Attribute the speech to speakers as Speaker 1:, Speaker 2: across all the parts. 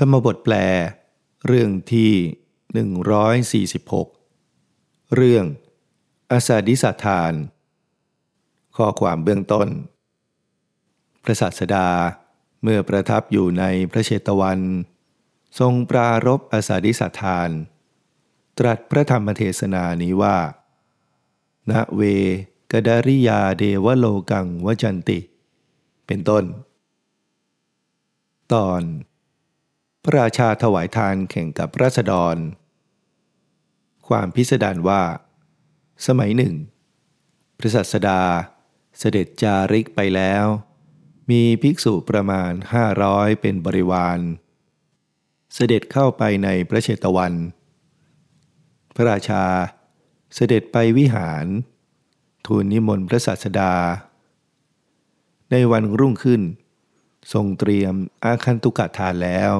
Speaker 1: ธรรมบทแปล เรื่องที่ 146 เรื่องอาสาดิสัทาน ข้อความเบื้องต้น พระศาสดาเมื่อประทับอยู่ในพระเชตวัน ทรงปรารบอาสาดิสัทาน ตรัสพระธรรมเทศนานี้ว่า ณเวกดาริยาเดวโลกังวจันติ เป็นต้น ตอน พระราชาถวายทานแข่งกับราษฎร ความพิสดารว่า สมัยหนึ่ง พระสัสดาเสด็จจาริกไปแล้ว มีภิกษุประมาณห้าร้อยเป็นบริวาร เสด็จเข้าไปในพระเชตวัน พระราชาเสด็จไปวิหาร ทูลนิมนต์พระศาสดา ในวันรุ่งขึ้น ทรงเตรียมอาคันตุกะทานแล้ว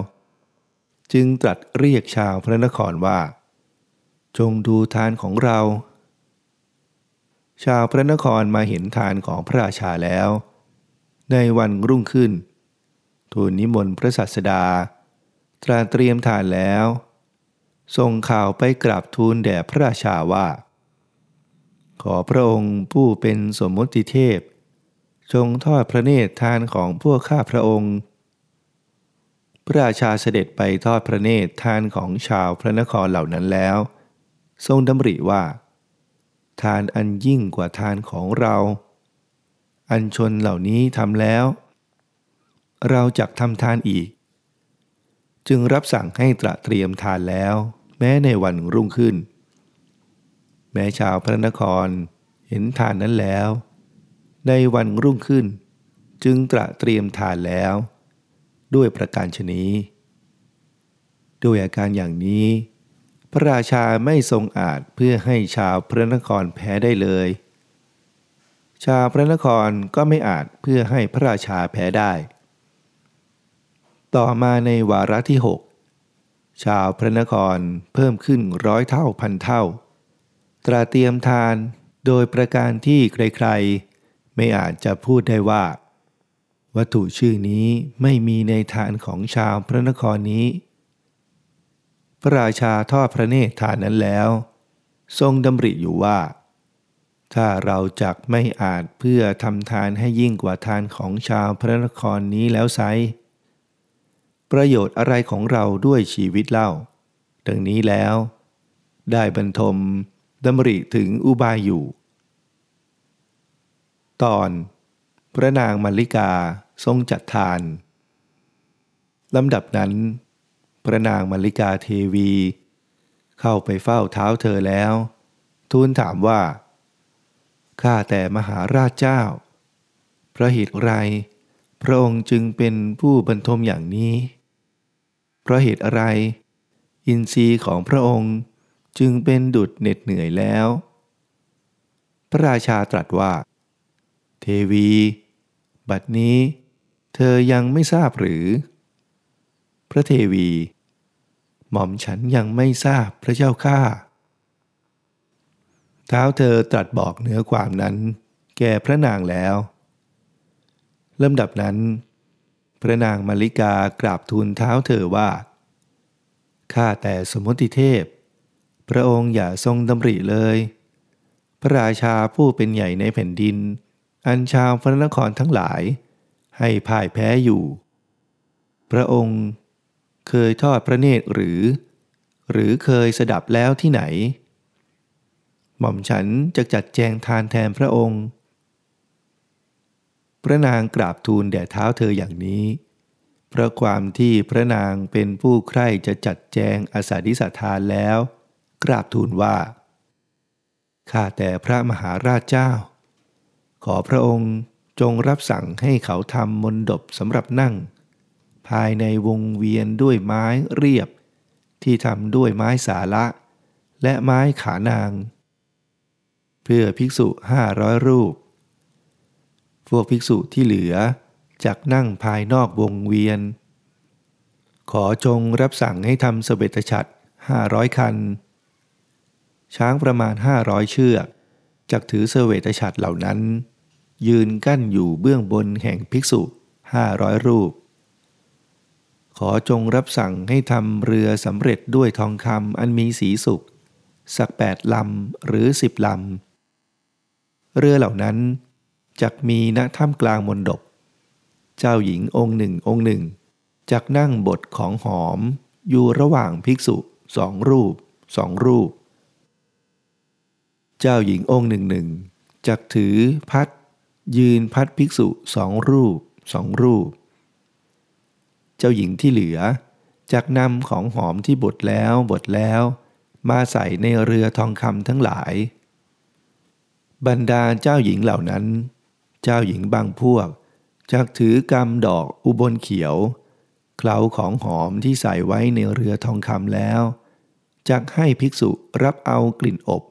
Speaker 1: จึงตรัสเรียกชาวพระนครว่า จงดูทานของเรา ชาวพระนครมาเห็นทานของพระราชาแล้ว ในวันรุ่งขึ้น ทูลนิมนต์พระศาสดา ตราเตรียมทานแล้วส่งข่าวไปกราบทูลแด่พระราชาว่า ขอพระองค์ผู้เป็นสมมติเทพ จงทอดพระเนตรทานของพวกข้าพระองค์ พระราชาเสด็จไปทอดพระเนตรทานของชาวพระนครเหล่านั้นแล้ว ทรงดำริว่า ทานอันยิ่งกว่าทานของเรา อันชนเหล่านี้ทำแล้ว เราจักทำทานอีก จึงรับสั่งให้ตระเตรียมทานแล้ว แม้ในวันรุ่งขึ้น แม้ชาวพระนครเห็นทานนั้นแล้ว ในวันรุ่งขึ้น จึงตระเตรียมทานแล้ว ด้วยประการชนีด้วยอาการอย่างนี้ พระราชาไม่ทรงอาจเพื่อให้ชาวพระนครแพ้ได้เลย ชาวพระนครก็ไม่อาจเพื่อให้พระราชาแพ้ได้ ต่อมาในวาระที่หกชาวพระนครเพิ่มขึ้นร้อยเท่าพันเท่า ตราเตรียมทานโดยประการที่ใครๆ ไม่อาจจะพูดได้ว่า วัตถุชื่อนี้ไม่มีในทานของชาวพระนครนี้ พระราชาทอดพระเนตรทานนั้นแล้ว ทรงดำริอยู่ว่า ถ้าเราจักไม่อาจเพื่อทำทานให้ยิ่งกว่าทานของชาวพระนครนี้แล้วไซประโยชน์อะไรของเราด้วยชีวิตเล่า ดังนี้แล้ว ได้บรรทมดำริถึงอุบายอยู่ ตอน พระนางมัลลิกาทรงจัดทานลำดับนั้น พระนางมัลลิกาเทวี เข้าไปเฝ้าเท้าเธอแล้ว ทูลถามว่า ข้าแต่มหาราชเจ้า พระเหตุไร พระองค์จึงเป็นผู้บรรทมอย่างนี้ เพราะเหตุอะไร อินทรีย์ของพระองค์จึงเป็นดุดเหน็ดเหนื่อยแล้ว พระราชาตรัสว่า เทวี บัดนี้ เธอยังไม่ทราบหรือ พระเทวี หม่อมฉันยังไม่ทราบพระเจ้าข้าเท้าเธอตรัสบอกเนื้อความนั้น แก่พระนางแล้วลำดับนั้น พระนางมาริกากราบทูลเท้าเธอว่า ข้าแต่สมุติเทพ พระองค์อย่าทรงดำริเลย พระราชาผู้เป็นใหญ่ในแผ่นดิน อันชาวพระนครทั้งหลาย ให้พ่ายแพ้อยู่ พระองค์เคยทอดพระเนตรหรือ หรือเคยสดับแล้วที่ไหน หม่อมฉันจะจัดแจงทานแทนพระองค์ พระนางกราบทูลแด่เท้าเธออย่างนี้เพราะความที่พระนางเป็นผู้ใคร่จะจัดแจงอาสาดิสทานแล้ว กราบทูลว่า ข้าแต่พระมหาราชเจ้า ขอพระองค์จงรับสั่งให้เขาทำมนดบสำหรับนั่ง ภายในวงเวียนด้วยไม้เรียบ ที่ทำด้วยไม้สาละ และไม้ขานาง เพื่อภิกษุห้าร้อยรูป พวกภิกษุที่เหลือจักนั่งภายนอกวงเวียน ขอจงรับสั่งให้ทำสเบตฉัตรห้าร้อยคัน ช้างประมาณห้าร้อยเชือก จักถือเสเวตฉัตรเหล่านั้น ยืนกั้นอยู่เบื้องบนแห่งภิกษุห้าร้อยรูปขขอจงรับสั่งให้ทำเรือสำเร็จด้วยทองคำอันมีสีสุกสักแปดลำหรือสิบลำ เรือเหล่านั้นจักมีณถ้ำกลางมนดบ เจ้าหญิงองค์หนึ่งองค์หนึ่งจักนั่งบทของหอมอยู่ระหว่างภิกษุสองรูปสองรูป เจ้าหญิงองค์หนึ่งหนึ่งจักถือพัดยืนพัดภิกษุสองรูปสองรูป เจ้าหญิงที่เหลือจักนำของหอมที่บดแล้วบดแล้ว มาใส่ในเรือทองคำทั้งหลาย บรรดาเจ้าหญิงเหล่านั้น เจ้าหญิงบางพวกจักถือกำดอกอุบลเขียว เคล้าของหอมที่ใส่ไว้ในเรือทองคำแล้วจักให้ภิกษุรับเอากลิ่นอบ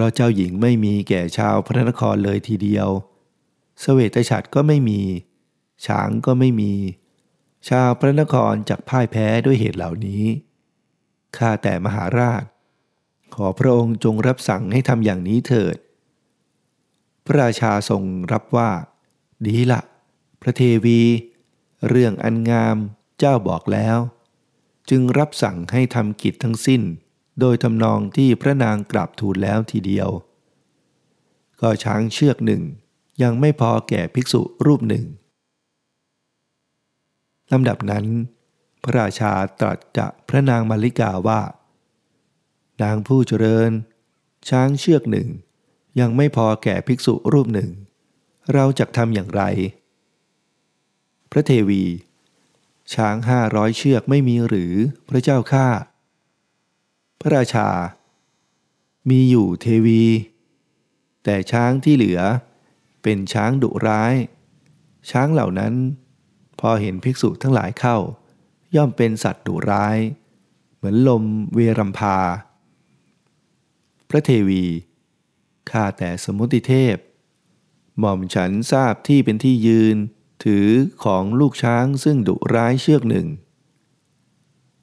Speaker 1: ราะเจ้าหญิงไม่มีแก่ชาวพระนครเลยทีเดียวสเวตฉัตรก็ไม่มี ช้างก็ไม่มี ชาวพระนครจักพ่ายแพ้ด้วยเหตุเหล่านี้ข้าแต่มหาราช ขอพระองค์จงรับสั่งให้ทำอย่างนี้เถิด พระราชาทรงรับว่า ดีละพระเทวี เรื่องอันงามเจ้าบอกแล้ว จึงรับสั่งให้ทำกิจทั้งสิ้น โดยทำนองที่พระนางกราบทูลแล้วทีเดียว ก็ช้างเชือกหนึ่งยังไม่พอแก่ภิกษุรูปหนึ่งลำดับนั้น พระราชาตรัสกับพระนางมาริกาว่า นางผู้เจริญ ช้างเชือกหนึ่ง ยังไม่พอแก่ภิกษุรูปหนึ่ง เราจะทำอย่างไร พระเทวี ช้างห้าร้อยเชือกไม่มีหรือพระเจ้าข้า พระราชา มีอยู่เทวี แต่ช้างที่เหลือเป็นช้างดุร้าย ช้างเหล่านั้น พอเห็นภิกษุทั้งหลายเข้า ย่อมเป็นสัตว์ดุร้าย เหมือนลมเวรัมพา พระเทวีข้าแต่สมุติเทพ หม่อมฉันทราบที่เป็นที่ยืนถือของลูกช้างซึ่งดุร้ายเชือกหนึ่ง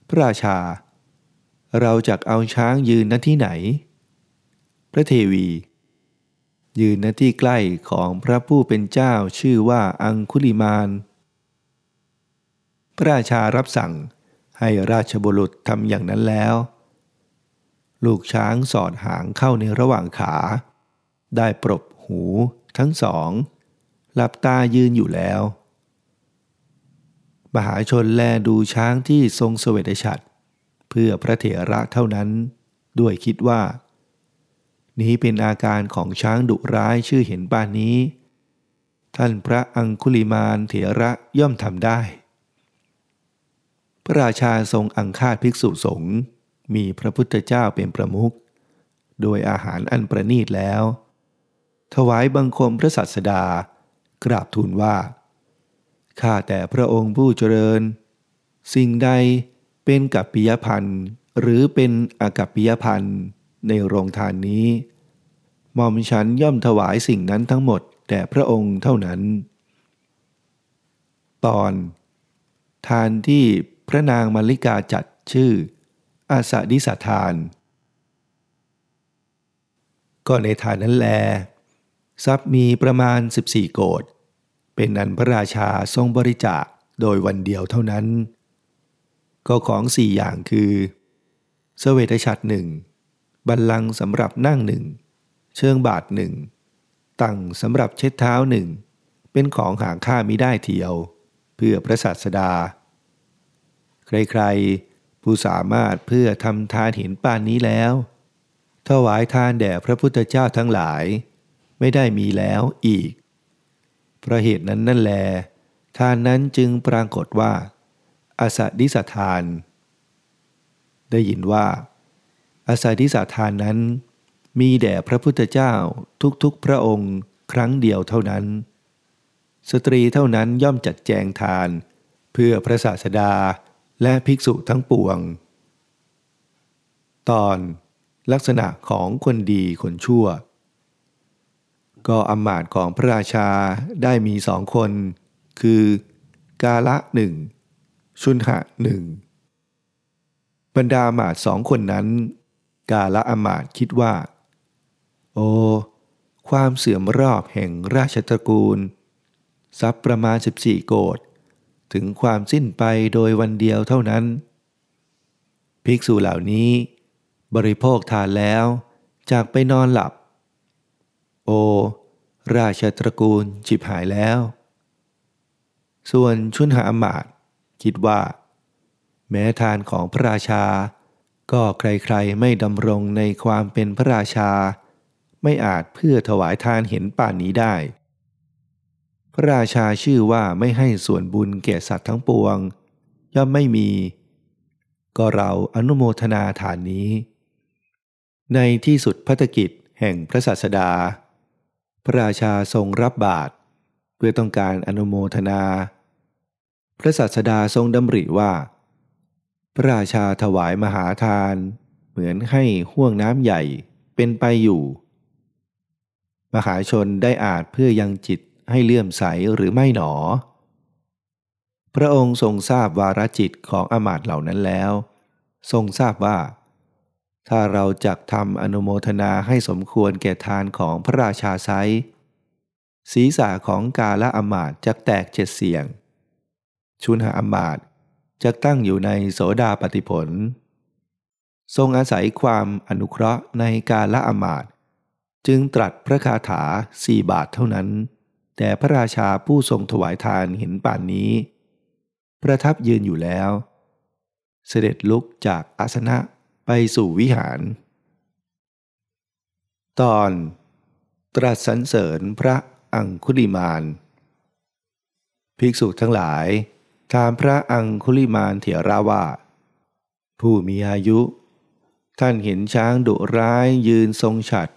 Speaker 1: พระราชา เราจะเอาช้างยืนณที่ไหน พระเทวี ยืนณที่ใกล้ของพระผู้เป็นเจ้าชื่อว่าอังคุลิมาน พระราชารับสั่งให้ราชบุรุษทำอย่างนั้นแล้ว ลูกช้างสอดหางเข้าในระหว่างขา ได้ปรบหูทั้งสอง หลับตายืนอยู่แล้ว มหาชนแลดูช้างที่ทรงสเสวตฉัตร เพื่อพระเถระเท่านั้น ด้วยคิดว่า นี้เป็นอาการของช้างดุร้ายชื่อเห็นปานนี้ ท่านพระอังคุลิมานเถระย่อมทำได้ พระราชาทรงอังคาดภิกษุสงฆ์มีพระพุทธเจ้าเป็นประมุขโดยอาหารอันประนีตแล้ว ถวายบังคมพระสัสดา กราบทูลว่า ข้าแต่พระองค์ผู้เจริญ สิ่งใด เป็นกัปปิยพันธ์หรือเป็นอากัปปิยพันธ์ในโรงทานนี้ หม่อมฉันย่อมถวายสิ่งนั้นทั้งหมดแด่พระองค์เท่านั้น ตอน ทานที่พระนางมาริกาจัดชื่อ อาสาดิสทาน ก็ในทานนั้นแล ทรัพย์มีประมาณ 14 โกดเป็นนันพระราชาทรงบริจาคโดยวันเดียวเท่านั้น ก็ของสี่อย่างคือเสเวทฉัตรหนึ่งบัลลังสำหรับนั่งหนึ่งเชิงบาทหนึ่งตั้งสำหรับเช็ดเท้าหนึ่งเป็นของหางค่ามิได้เทียว เพื่อพระศาสดา ใครๆ ผู้สามารถเพื่อทำทานเห็นป่านนี้แล้ว ถวายทานแด่พระพุทธเจ้าทั้งหลาย ไม่ได้มีแล้วอีกเพราะเหตุนั้นนั่นแล ทานนั้นจึงปรากฏว่า อาสาดิสทาน ได้ยินว่า อาสาดิสทานนั้น มีแด่พระพุทธเจ้าทุกๆพระองค์ครั้งเดียวเท่านั้น สตรีเท่านั้นย่อมจัดแจงทาน เพื่อพระศาสดาและภิกษุทั้งปวง ตอนลักษณะของคนดีคนชั่ว ก็อำมาตย์ของพระราชาได้มีสองคน คือกาละหนึ่ง ชุนหะหนึ่งบรรดาอมาตย์สองคนนั้น กาละอมาตคิดว่า โอ้ความเสื่อมรอบแห่งราชตระกูล ทรัพย์ประมาณ 14 โกดถึงความสิ้นไปโดยวันเดียวเท่านั้น ภิกษุเหล่านี้ บริโภคทานแล้ว จากไปนอนหลับ โอ ราชตระกูลจิบหายแล้ว ส่วนชุนหาอมาต คิดว่า แม้ทานของพระราชา ก็ใครๆไม่ดำรงในความเป็นพระราชา ไม่อาจเพื่อถวายทานเห็นป่านนี้ได้ พระราชาชื่อว่าไม่ให้ส่วนบุญแก่สัตว์ทั้งปวง ย่อมไม่มี ก็เราอนุโมทนาฐานนี้ ในที่สุดพัฒกิจแห่งพระศาสดา พระราชาทรงรับบาตรเพื่อต้องการอนุโมทนา พระศาสดาทรงดำริว่า พระราชาถวายมหาทาน เหมือนให้ห่วงน้ำใหญ่เป็นไปอยู่ มหาชนได้อาจเพื่อยังจิตให้เลื่อมใสหรือไม่หนอ พระองค์ทรงทราบวารจิตของอมาตเหล่านั้นแล้ว ทรงทราบว่า ถ้าเราจักทำอนุโมทนาให้สมควรแก่ทานของพระราชาไซศีรษะของกาละอมาตจะแตกเจ็ดเสียง ชุนหาอมาตจะตั้งอยู่ในโสดาปฏิผล ทรงอาศัยความอนุเคราะห์ในการละอมาตจึงตรัสพระคาถาสี่บาทเท่านั้น แต่พระราชาผู้ทรงถวายทานเห็นป่านนี้ ประทับยืนอยู่แล้ว เสด็จลุกจากอาสนะไปสู่วิหาร ตอนตรัสสรรเสริญพระอังคุลิมาน ภิกษุทั้งหลาย ถามพระอังคุลิมานเถระว่า ผู้มีอายุ ท่านเห็นช้างดุร้ายยืนทรงฉัด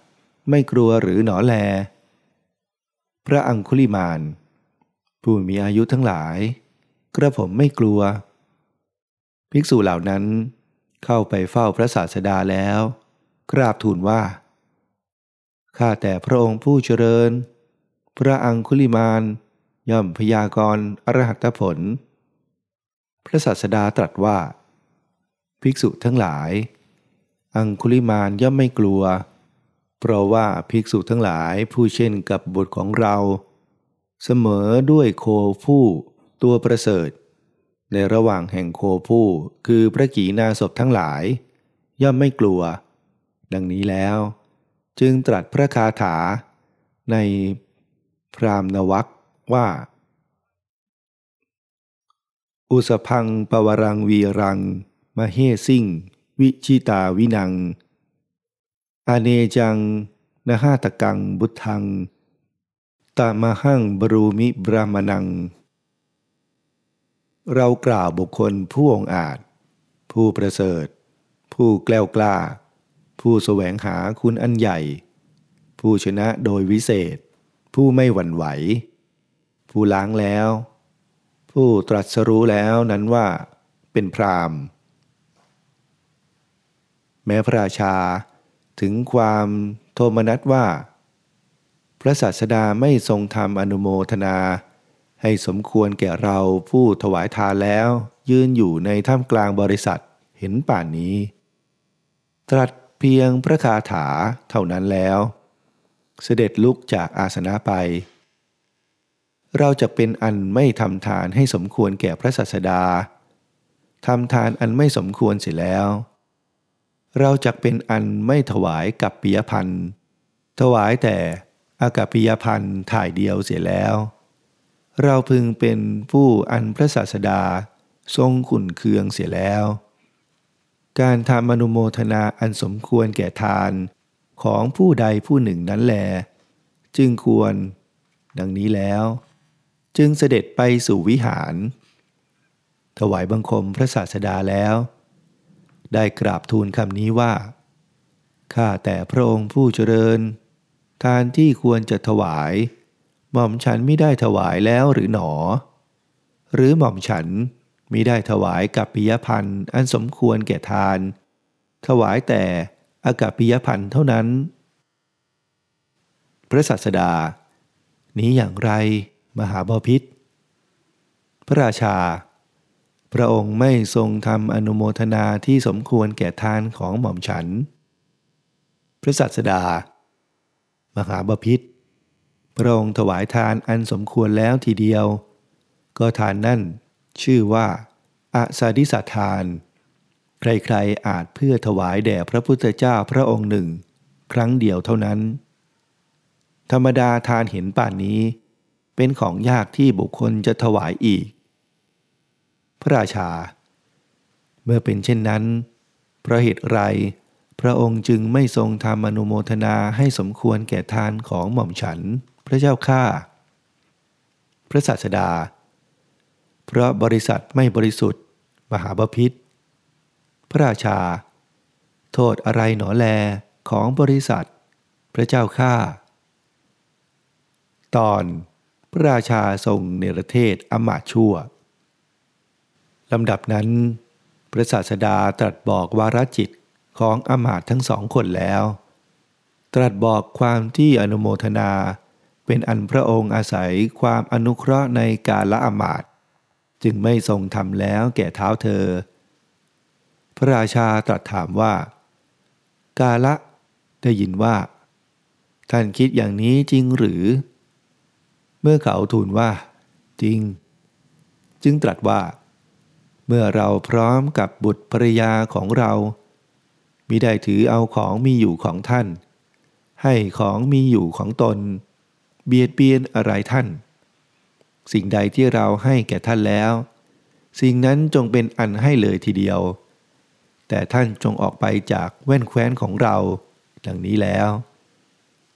Speaker 1: ไม่กลัวหรือหนอแล พระอังคุลิมาน ผู้มีอายุทั้งหลาย กระผมไม่กลัว ภิกษุเหล่านั้น เข้าไปเฝ้าพระศาสดาแล้ว กราบทูลว่าข้าแต่พระองค์ผู้เจริญ พระอังคุลิมานย่อมพยากรณ์อรหัตผล พระศาสดาตรัสว่า ภิกษุทั้งหลาย อังคุลิมานย่อมไม่กลัว เพราะว่าภิกษุทั้งหลายผู้เช่นกับบุตรของเรา เสมอด้วยโคผู้ตัวประเสริฐ ในระหว่างแห่งโคผู้คือพระกีนาศพทั้งหลาย ย่อมไม่กลัว ดังนี้แล้ว จึงตรัสพระคาถาในพรามนวักว่า อุสพังปวรังวีรังมเฮซิ่ง วิชิตาวินัง อเนจังนหาตกังบุทัง ตามหังบรูมิบรามนัง เรากล่าวบุคคลผู้องอาจ ผู้ประเสริฐ ผู้แกล้วกล้า ผู้แสวงหาคุณอันใหญ่ ผู้ชนะโดยวิเศษ ผู้ไม่หวั่นไหว ผู้ล้างแล้ว ผู้ตรัสรู้แล้วนั้นว่าเป็นพรามแม้พระราชาถึงความโทมนัสว่า พระศาสดาไม่ทรงทำอนุโมทนา ให้สมควรแก่เราผู้ถวายทานแล้ว ยืนอยู่ในท่ามกลางบริษัทเห็นป่านนี้ ตรัสเพียงพระคาถาเท่านั้นแล้ว เสด็จลุกจากอาสนะไป เราจะเป็นอันไม่ทำทานให้สมควรแก่พระศาสดาทำทานอันไม่สมควรเสียแล้ว เราจะเป็นอันไม่ถวายกับปิยพันธ์ถวายแต่อากัปปิยพันธ์ถ่ายเดียวเสียแล้ว เราพึงเป็นผู้อันพระศาสดาทรงขุนเคืองเสียแล้ว การทำอนุโมทนาอันสมควรแก่ทานของผู้ใดผู้หนึ่งนั้นแล จึงควร ดังนี้แล้ว จึงเสด็จไปสู่วิหาร ถวายบังคมพระศาสดาแล้ว ได้กราบทูลคำนี้ว่า ข้าแต่พระองค์ผู้เจริญ ทานที่ควรจะถวาย หม่อมฉันไม่ได้ถวายแล้วหรือหนอ หรือหม่อมฉันมิได้ถวายกับปิยพันธ์อันสมควรแก่ทาน ถวายแต่อากัปปิยพันธ์เท่านั้น พระสัสดา นี้อย่างไร มหาบาพิษพระราชา พระองค์ไม่ทรงทำอนุโมทนาที่สมควรแก่ทานของหม่อมฉัน พระสัสดา มหาบพิษพระองค์ถวายทานอันสมควรแล้วทีเดียว ก็ทานนั่นชื่อว่าอาสาดิสทาน ใครๆอาจเพื่อถวายแด่พระพุทธเจ้าพระองค์หนึ่ง ครั้งเดียวเท่านั้น ธรรมดาทานเห็นป่านนี้ เป็นของยากที่บุคคลจะถวายอีก พระราชา เมื่อเป็นเช่นนั้น เพราะเหตุไร พระองค์จึงไม่ทรงทำอนุโมทนาให้สมควรแก่ทานของหม่อมฉัน พระเจ้าข้าพระศาสดา เพราะบริษัทไม่บริสุทธิ์ มหาบพิษ พระราชา โทษอะไรหนอแลของบริษัท พระเจ้าข้าตอน พระราชาทรงเนรเทศอมาชั่วลำดับนั้น พระศาสดาตรัสบอกวารจิตของอมาตทั้งสองคนแล้ว ตรัสบอกความที่อนุโมทนาเป็นอันพระองค์อาศัยความอนุเคราะห์ในกาละอมาตจึงไม่ทรงทำแล้วแก่เท้าเธอ พระราชาตรัสถามว่า กาละได้ยินว่า ท่านคิดอย่างนี้จริงหรือ เมื่อเขาทูลว่า จริง จึงตรัสว่า เมื่อเราพร้อมกับบุตรภรยาของเรามิได้ถือเอาของมีอยู่ของท่าน ให้ของมีอยู่ของตน เบียดเบียนอะไรท่าน สิ่งใดที่เราให้แก่ท่านแล้ว สิ่งนั้นจงเป็นอันให้เลยทีเดียว แต่ท่านจงออกไปจากแว่นแคว้นของเรา ดังนี้แล้ว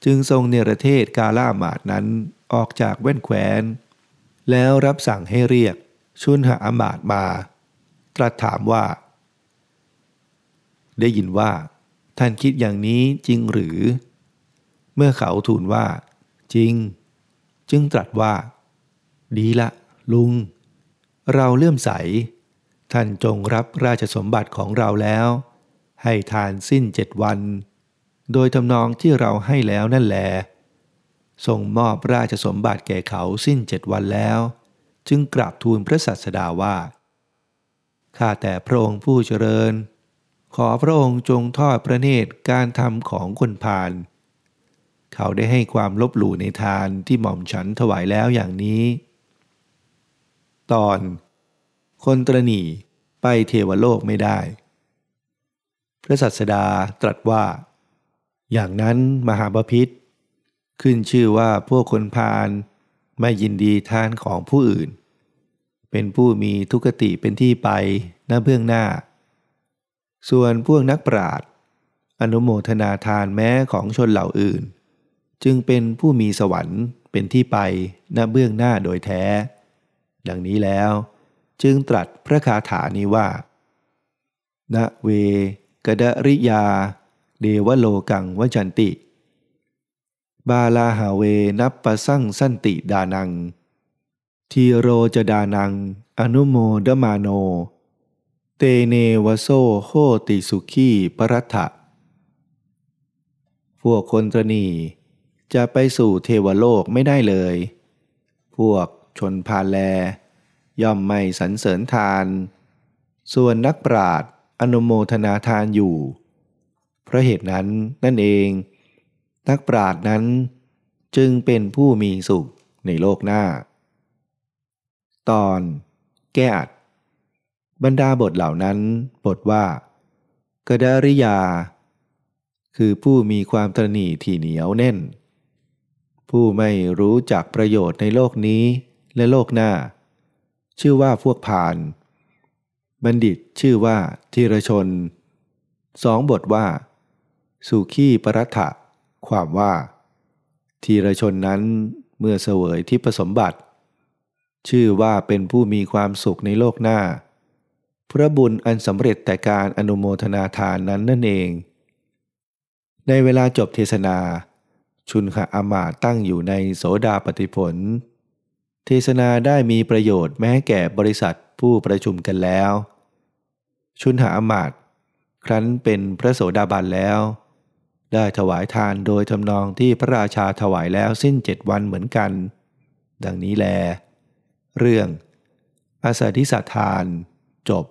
Speaker 1: จึงทรงเนรเทศกาล่ามาดนั้น ออกจากแว่นแคว้น แล้วรับสั่งให้เรียกชุนหาอมาดมา ตรัสถามว่า ได้ยินว่า ท่านคิดอย่างนี้จริงหรือ เมื่อเขาทูลว่า จริง จึงตรัสว่า ดีละ ลุง เราเลื่อมใส ท่านจงรับราชสมบัติของเราแล้ว ให้ทานสิ้นเจ็ดวัน โดยทำนองที่เราให้แล้วนั่นแหละ ทรงมอบราชสมบัติแก่เขาสิ้นเจ็ดวันแล้ว จึงกราบทูลพระสัสดาว่า ข้าแต่พระองค์ผู้เจริญ ขอพระองค์จงทอดพระเนตรการทำของคนพาลเขาได้ให้ความลบหลู่ในทานที่หม่อมฉันถวายแล้วอย่างนี้ ตอน คนตรณีไปเทวโลกไม่ได้ พระสัสดาตรัสว่า อย่างนั้นมหาบพิษ ขึ้นชื่อว่าพวกคนพาลไม่ยินดีทานของผู้อื่น เป็นผู้มีทุกติเป็นที่ไปหน้าเบื้องหน้า ส่วนพวกนักปราชญ์อนุโมทนาทานแม้ของชนเหล่าอื่น จึงเป็นผู้มีสวรรค์เป็นที่ไปณเบื้องหน้าโดยแท้ ดังนี้แล้ว จึงตรัสพระคาถานี้ว่าณเวกดริยา เดวโลกังวจันติ บาลาหาเวนับประสั่งสันติดานัง ทีโรจดานัง อนุโมดมาโน เตเนวโซโหติสุขีปรัตถะพวกคนตรณีจะไปสู่เทวโลกไม่ได้เลย พวกชนพาแล ย่อมไม่สรรเสริญทาน ส่วนนักปราดอนุโมทนาทานอยู่ เพราะเหตุนั้นนั่นเอง นักปราดนั้นจึงเป็นผู้มีสุขในโลกหน้า ตอนแก้อัด บรรดาบทเหล่านั้นบทว่ากดาริยา คือผู้มีความตรณีที่เหนียวแน่น ผู้ไม่รู้จักประโยชน์ในโลกนี้และโลกหน้า ชื่อว่าพวกพาน บัณฑิตชื่อว่าธีรชน สองบทว่า สุขีปรัตะ ความว่าธีรชนนั้นเมื่อเสวยที่ผสมบัติ ชื่อว่าเป็นผู้มีความสุขในโลกหน้า พระบุญอันสำเร็จแต่การอนุโมทนาทานนั้นนั่นเอง ในเวลาจบเทศนา ชุนหอามาตั้งอยู่ในโสดาปฏิผล เทศนาได้มีประโยชน์แม้แก่บริษัทผู้ประชุมกันแล้ว ชุนหาอามาตครั้นเป็นพระโสดาบันแล้ว ได้ถวายทานโดยทำนองที่พระราชาถวายแล้วสิ้นเจ็ดวันเหมือนกัน ดังนี้แล เรื่อง อาสาธิสทาน จบ